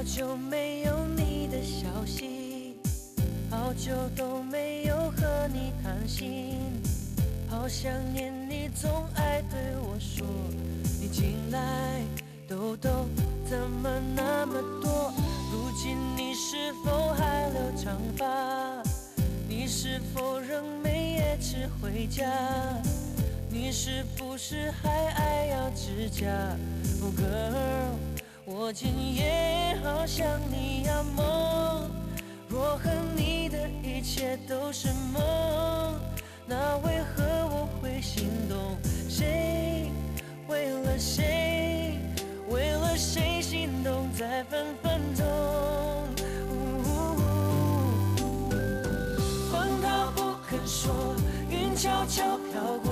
好久没有你的消息，好久都没有和你谈心，好想念你，总爱对我说，你近来痘痘怎么那么多？如今你是否还留长发？你是否仍每夜迟回家？你是不是还爱咬指甲？Oh girl，我今夜好想你呀梦。若和你的一切都是梦，那为何我会心动？谁为了谁，为了谁心动在分分钟？风它不肯说，云悄悄飘过，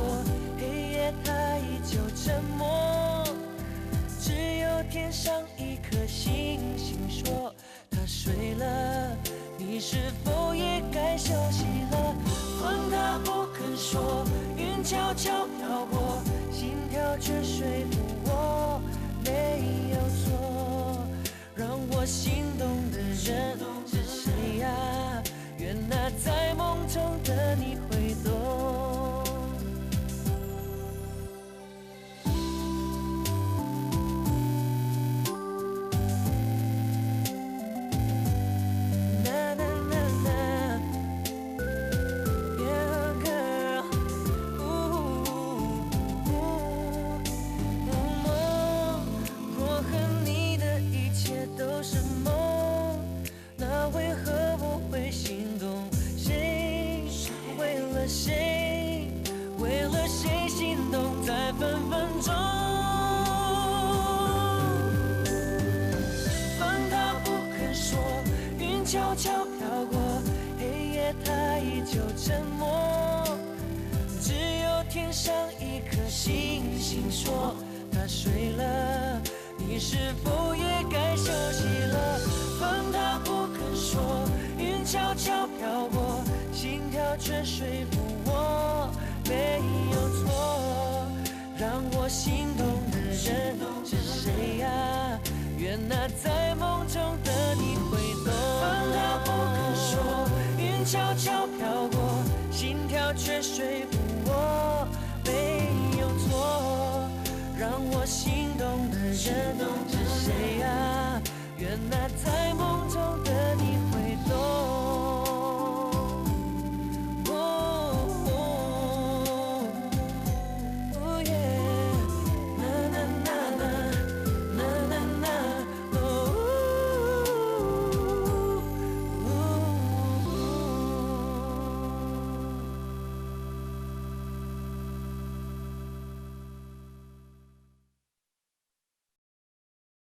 却说服我没有错。让我心悄悄飘过，黑夜它依旧沉默。只有天上一颗星星说它睡了，你是否也该休息了？风它不肯说，云悄悄飘过，心跳却说服我没有错。让我心动的人是谁呀？愿那在梦中悄悄飘过，心跳却说服我没有错。让我心动的人是谁啊？愿那在梦中